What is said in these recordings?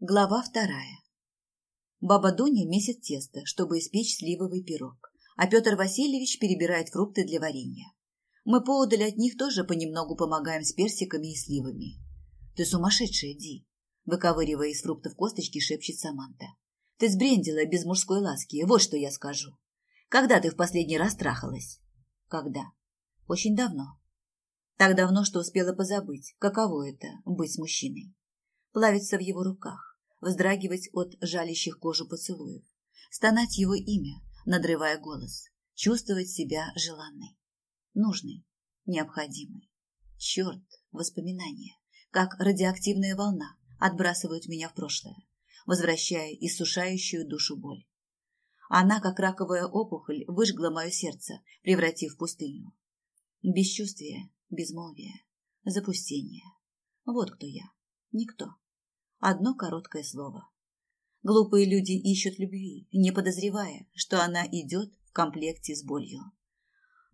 Глава вторая. Баба Дуня месит тесто, чтобы испечь сливовый пирог, а Петр Васильевич перебирает фрукты для варенья. Мы поодаль от них тоже понемногу помогаем с персиками и сливами. «Ты сумасшедшая, Ди!» Выковыривая из фруктов косточки, шепчет Саманта. «Ты сбрендила без мужской ласки, вот что я скажу. Когда ты в последний раз трахалась?» «Когда?» «Очень давно». Так давно, что успела позабыть, каково это – быть с мужчиной. Плавиться в его руках вздрагивать от жалящих кожу поцелуев, стонать его имя, надрывая голос, чувствовать себя желанной, нужной, необходимой. Черт, воспоминания, как радиоактивная волна, отбрасывают меня в прошлое, возвращая иссушающую душу боль. Она, как раковая опухоль, выжгла мое сердце, превратив в пустыню. Бесчувствие, безмолвие, запустение. Вот кто я. Никто. Одно короткое слово. Глупые люди ищут любви, не подозревая, что она идет в комплекте с болью.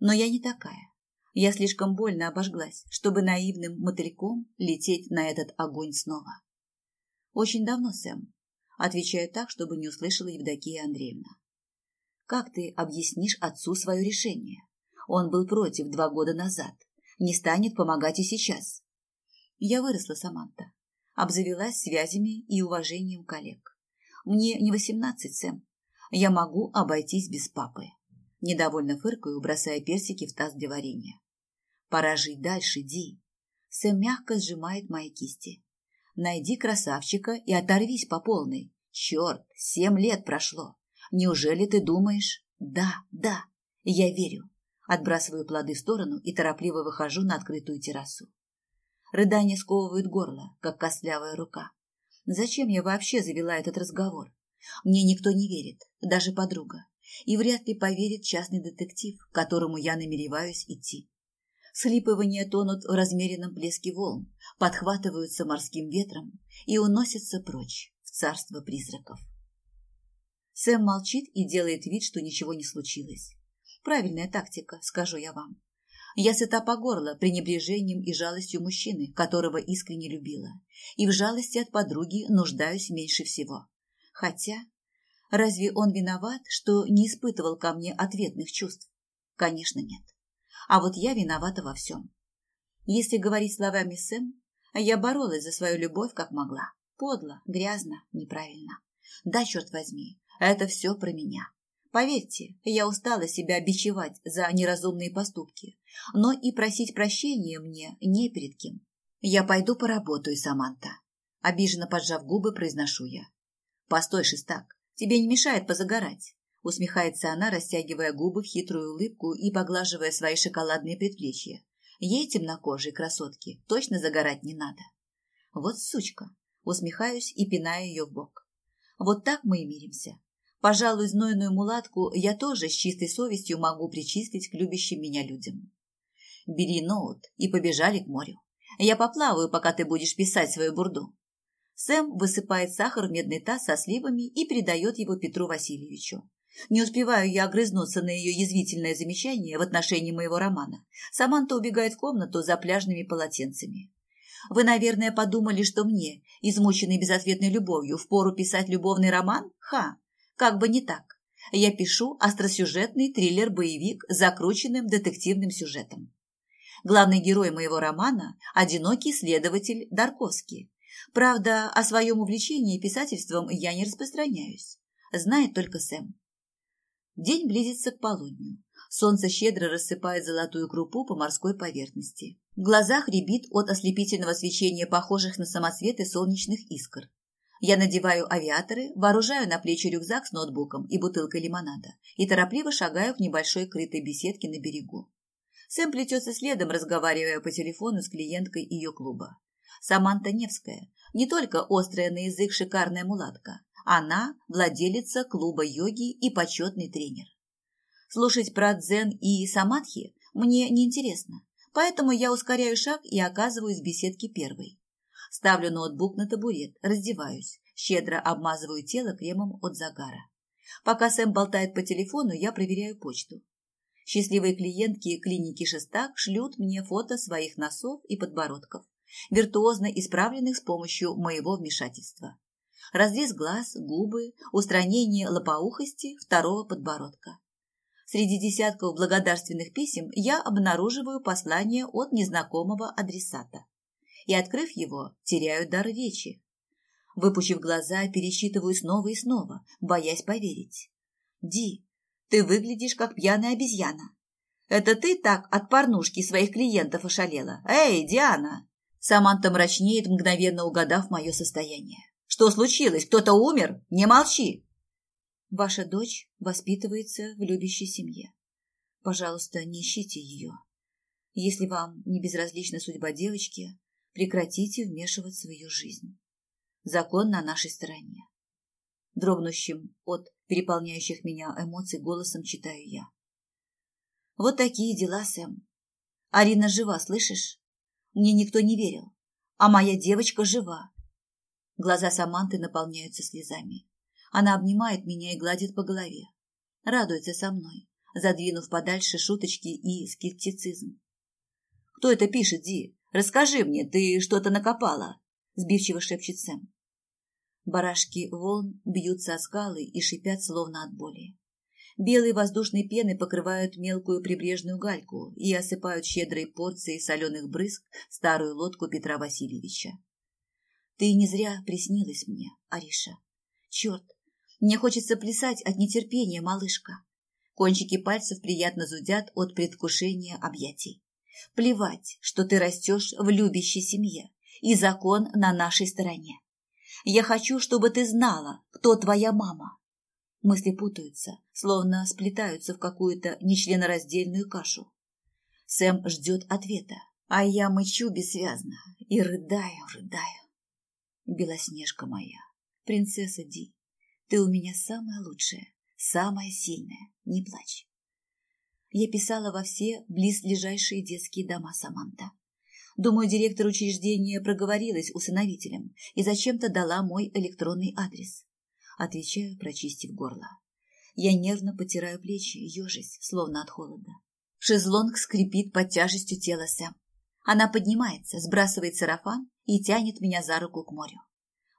Но я не такая. Я слишком больно обожглась, чтобы наивным мотыльком лететь на этот огонь снова. Очень давно, Сэм. Отвечаю так, чтобы не услышала Евдокия Андреевна. Как ты объяснишь отцу свое решение? Он был против два года назад. Не станет помогать и сейчас. Я выросла, Саманта обзавелась связями и уважением коллег. Мне не восемнадцать, Сэм. Я могу обойтись без папы. Недовольно фыркаю, бросая персики в таз для варенья. Пора жить дальше, Ди. Сэм мягко сжимает мои кисти. Найди красавчика и оторвись по полной. Черт, семь лет прошло. Неужели ты думаешь? Да, да, я верю. Отбрасываю плоды в сторону и торопливо выхожу на открытую террасу. Рыдания сковывают горло, как костлявая рука. Зачем я вообще завела этот разговор? Мне никто не верит, даже подруга. И вряд ли поверит частный детектив, к которому я намереваюсь идти. Схлипывания тонут в размеренном плеске волн, подхватываются морским ветром и уносятся прочь в царство призраков. Сэм молчит и делает вид, что ничего не случилось. Правильная тактика, скажу я вам. Я сыта по горло пренебрежением и жалостью мужчины, которого искренне любила, и в жалости от подруги нуждаюсь меньше всего. Хотя, разве он виноват, что не испытывал ко мне ответных чувств? Конечно, нет. А вот я виновата во всем. Если говорить словами Сэм, я боролась за свою любовь как могла. Подло, грязно, неправильно. Да, черт возьми, это все про меня. Поверьте, я устала себя бичевать за неразумные поступки, но и просить прощения мне не перед кем. Я пойду поработаю, Саманта. Обиженно поджав губы, произношу я. Постой, шестак, тебе не мешает позагорать. Усмехается она, растягивая губы в хитрую улыбку и поглаживая свои шоколадные предплечья. Ей темнокожей красотки точно загорать не надо. Вот сучка. Усмехаюсь и пинаю ее в бок. Вот так мы и миримся. Пожалуй, знойную мулатку я тоже с чистой совестью могу причислить к любящим меня людям. Бери ноут и побежали к морю. Я поплаваю, пока ты будешь писать свою бурду. Сэм высыпает сахар в медный таз со сливами и передает его Петру Васильевичу. Не успеваю я огрызнуться на ее язвительное замечание в отношении моего романа. Саманта убегает в комнату за пляжными полотенцами. Вы, наверное, подумали, что мне, измученной безответной любовью, впору писать любовный роман? Ха! Как бы не так. Я пишу остросюжетный триллер-боевик с закрученным детективным сюжетом. Главный герой моего романа – одинокий следователь Дарковский. Правда, о своем увлечении писательством я не распространяюсь. Знает только Сэм. День близится к полудню. Солнце щедро рассыпает золотую крупу по морской поверхности. В глазах рябит от ослепительного свечения похожих на самоцветы солнечных искр. Я надеваю авиаторы, вооружаю на плечи рюкзак с ноутбуком и бутылкой лимонада и торопливо шагаю к небольшой крытой беседке на берегу. Сэм плетется следом, разговаривая по телефону с клиенткой ее клуба. Саманта Невская, не только острая на язык шикарная мулатка, она владелица клуба йоги и почетный тренер. Слушать про дзен и самадхи мне неинтересно, поэтому я ускоряю шаг и оказываюсь в беседке первой. Ставлю ноутбук на табурет, раздеваюсь, щедро обмазываю тело кремом от загара. Пока Сэм болтает по телефону, я проверяю почту. Счастливые клиентки клиники «Шестак» шлют мне фото своих носов и подбородков, виртуозно исправленных с помощью моего вмешательства. Разрез глаз, губы, устранение лопоухости второго подбородка. Среди десятков благодарственных писем я обнаруживаю послание от незнакомого адресата. И, открыв его, теряю дар речи. Выпучив глаза, пересчитываю снова и снова, боясь поверить. «Ди, ты выглядишь как пьяная обезьяна. Это ты так от порнушки своих клиентов ошалела? Эй, Диана!» Саманта мрачнеет, мгновенно угадав мое состояние. «Что случилось? Кто-то умер? Не молчи!» Ваша дочь воспитывается в любящей семье. Пожалуйста, не ищите ее. Если вам не безразлична судьба девочки, прекратите вмешиваться в ее жизнь. Закон на нашей стороне. Дрогнущим от переполняющих меня эмоций голосом читаю я. Вот такие дела, Сэм. Арина жива, слышишь? Мне никто не верил. А моя девочка жива. Глаза Саманты наполняются слезами. Она обнимает меня и гладит по голове. Радуется со мной, задвинув подальше шуточки и скептицизм. «Кто это пишет, Ди? Расскажи мне, ты что-то накопала?» Сбивчиво шепчет Сэм. Барашки волн бьются о скалы и шипят словно от боли. Белые воздушные пены покрывают мелкую прибрежную гальку и осыпают щедрой порцией соленых брызг старую лодку Петра Васильевича. Ты не зря приснилась мне, Ариша. Черт, мне хочется плясать от нетерпения, малышка. Кончики пальцев приятно зудят от предвкушения объятий. Плевать, что ты растешь в любящей семье, и закон на нашей стороне. Я хочу, чтобы ты знала, кто твоя мама. Мысли путаются, словно сплетаются в какую-то нечленораздельную кашу. Сэм ждет ответа, а я мычу бессвязно и рыдаю, рыдаю. Белоснежка моя, принцесса Ди, ты у меня самая лучшая, самая сильная, не плачь. Я писала во все близлежащие детские дома Саманта. Думаю, директор учреждения проговорилась усыновителем и зачем-то дала мой электронный адрес. Отвечаю, прочистив горло. Я нервно потираю плечи, ежась, словно от холода. Шезлонг скрипит под тяжестью тела Сэм. Она поднимается, сбрасывает сарафан и тянет меня за руку к морю.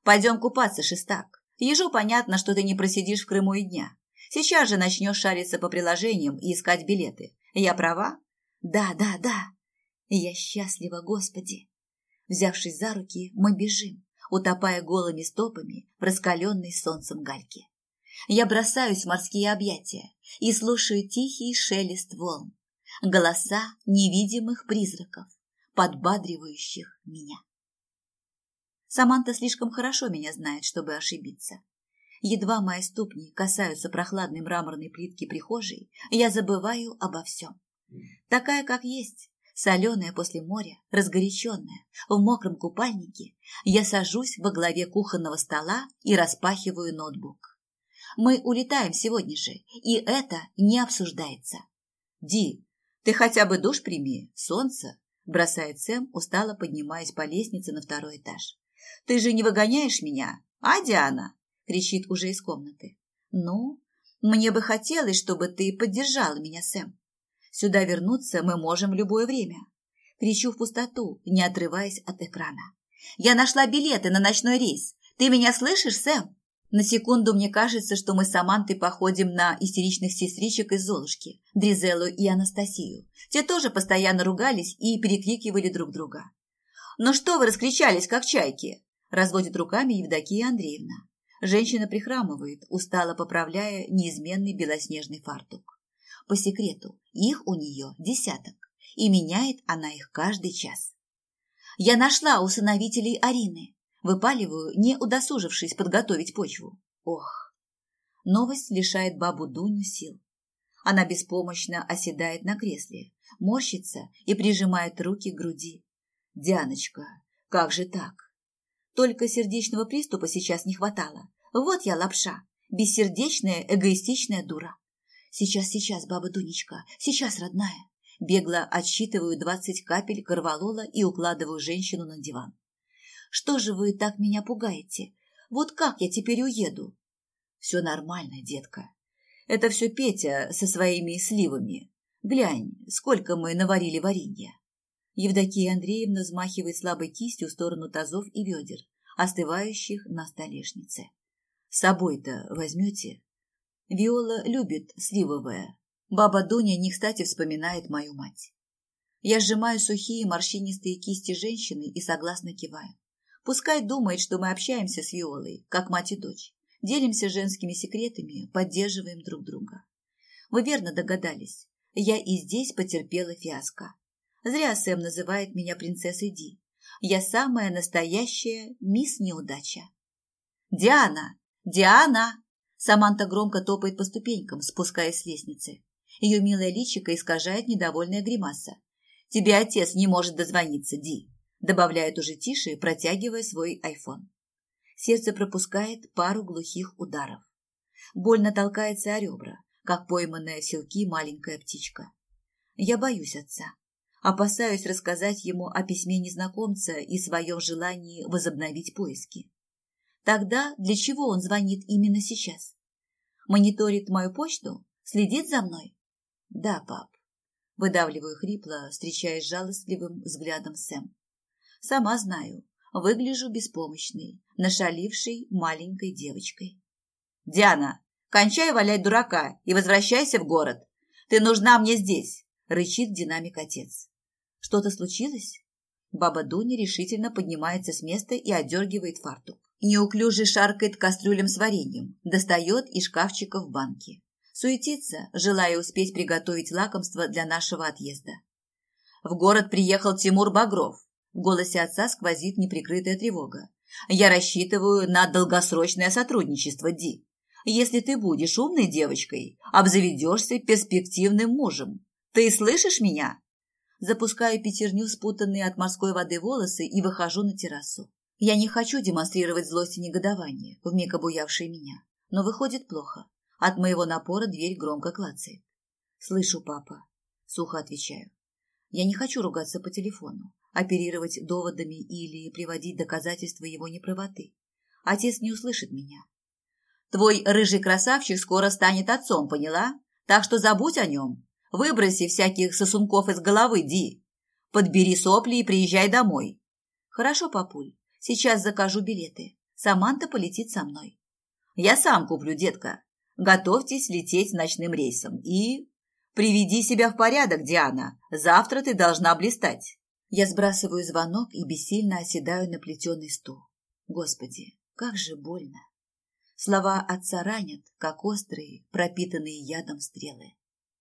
«Пойдем купаться, шестак. Ежу понятно, что ты не просидишь в Крыму и дня. Сейчас же начнешь шариться по приложениям и искать билеты. Я права? Да, да, да. Я счастлива, Господи. Взявшись за руки, мы бежим, утопая голыми стопами в раскаленной солнцем гальке. Я бросаюсь в морские объятия и слушаю тихий шелест волн, голоса невидимых призраков, подбадривающих меня. Саманта слишком хорошо меня знает, чтобы ошибиться. Едва мои ступни касаются прохладной мраморной плитки прихожей, я забываю обо всем. Такая, как есть, соленая после моря, разгоряченная, в мокром купальнике, я сажусь во главе кухонного стола и распахиваю ноутбук. Мы улетаем сегодня же, и это не обсуждается. Ди, ты хотя бы душ прими, солнце, бросает Сэм, устало поднимаясь по лестнице на второй этаж. Ты же не выгоняешь меня, а, Диана?» – кричит уже из комнаты. «Ну, мне бы хотелось, чтобы ты поддержала меня, Сэм. Сюда вернуться мы можем в любое время». Кричу в пустоту, не отрываясь от экрана. «Я нашла билеты на ночной рейс. Ты меня слышишь, Сэм?» На секунду мне кажется, что мы с Амантой походим на истеричных сестричек из Золушки, Дризелу и Анастасию. Те тоже постоянно ругались и перекрикивали друг друга. «Ну что вы раскричались, как чайки?» Разводит руками Евдокия Андреевна. Женщина прихрамывает, устало поправляя неизменный белоснежный фартук. По секрету, их у нее десяток, и меняет она их каждый час. Я нашла усыновителей Арины. Выпаливаю, не удосужившись подготовить почву. Ох! Новость лишает бабу Дуню сил. Она беспомощно оседает на кресле, морщится и прижимает руки к груди. «Дианочка, как же так? Только сердечного приступа сейчас не хватало. Вот я лапша, бессердечная, эгоистичная дура. Сейчас, сейчас, баба Дунечка, сейчас, родная. Бегло отсчитываю двадцать капель корвалола и укладываю женщину на диван. Что же вы так меня пугаете? Вот как я теперь уеду? Все нормально, детка. Это все Петя со своими сливами. Глянь, сколько мы наварили варенья. Евдокия Андреевна взмахивает слабой кистью в сторону тазов и ведер, остывающих на столешнице. С собой-то возьмете? Виола любит сливовое. Баба Дуня не кстати вспоминает мою мать. Я сжимаю сухие морщинистые кисти женщины и согласно киваю. Пускай думает, что мы общаемся с Виолой, как мать и дочь. Делимся женскими секретами, поддерживаем друг друга. Вы верно догадались. Я и здесь потерпела фиаско. Зря Сэм называет меня принцессой Ди. Я самая настоящая мисс неудача. Диана! Диана! Саманта громко топает по ступенькам, спускаясь с лестницы. Ее милая личико искажает недовольная гримаса. Тебе отец не может дозвониться, Ди, добавляет уже тише, протягивая свой айфон. Сердце пропускает пару глухих ударов. Больно толкается о ребра, как пойманная в селки маленькая птичка. Я боюсь отца. Опасаюсь рассказать ему о письме незнакомца и своем желании возобновить поиски. Тогда для чего он звонит именно сейчас? Мониторит мою почту? Следит за мной? Да, пап. Выдавливаю хрипло, встречаясь жалостливым взглядом Сэм. Сама знаю, выгляжу беспомощной, нашалившей маленькой девочкой. «Диана, кончай валять дурака и возвращайся в город. Ты нужна мне здесь!» – рычит динамик отец. «Что-то случилось?» Баба Дуня решительно поднимается с места и отдергивает фартук. Неуклюже шаркает кастрюлем с вареньем, достает из шкафчика в банке. Суетится, желая успеть приготовить лакомство для нашего отъезда. В город приехал Тимур Багров. В голосе отца сквозит неприкрытая тревога. Я рассчитываю на долгосрочное сотрудничество, Ди. Если ты будешь умной девочкой, обзаведешься перспективным мужем. Ты слышишь меня? Запускаю пятерню, спутанные от морской воды волосы, и выхожу на террасу. Я не хочу демонстрировать злость и негодование, вмиг обуявшие меня. Но выходит плохо. От моего напора дверь громко клацает. «Слышу, папа», — сухо отвечаю. Я не хочу ругаться по телефону, оперировать доводами или приводить доказательства его неправоты. Отец не услышит меня. Твой рыжий красавчик скоро станет отцом, поняла? Так что забудь о нем. Выброси всяких сосунков из головы, Ди. Подбери сопли и приезжай домой. Хорошо, папуль. Сейчас закажу билеты. Саманта полетит со мной. Я сам куплю, детка. Готовьтесь лететь ночным рейсом и... Приведи себя в порядок, Диана. Завтра ты должна блистать. Я сбрасываю звонок и бессильно оседаю на плетеный стул. Господи, как же больно. Слова отца ранят, как острые, пропитанные ядом стрелы.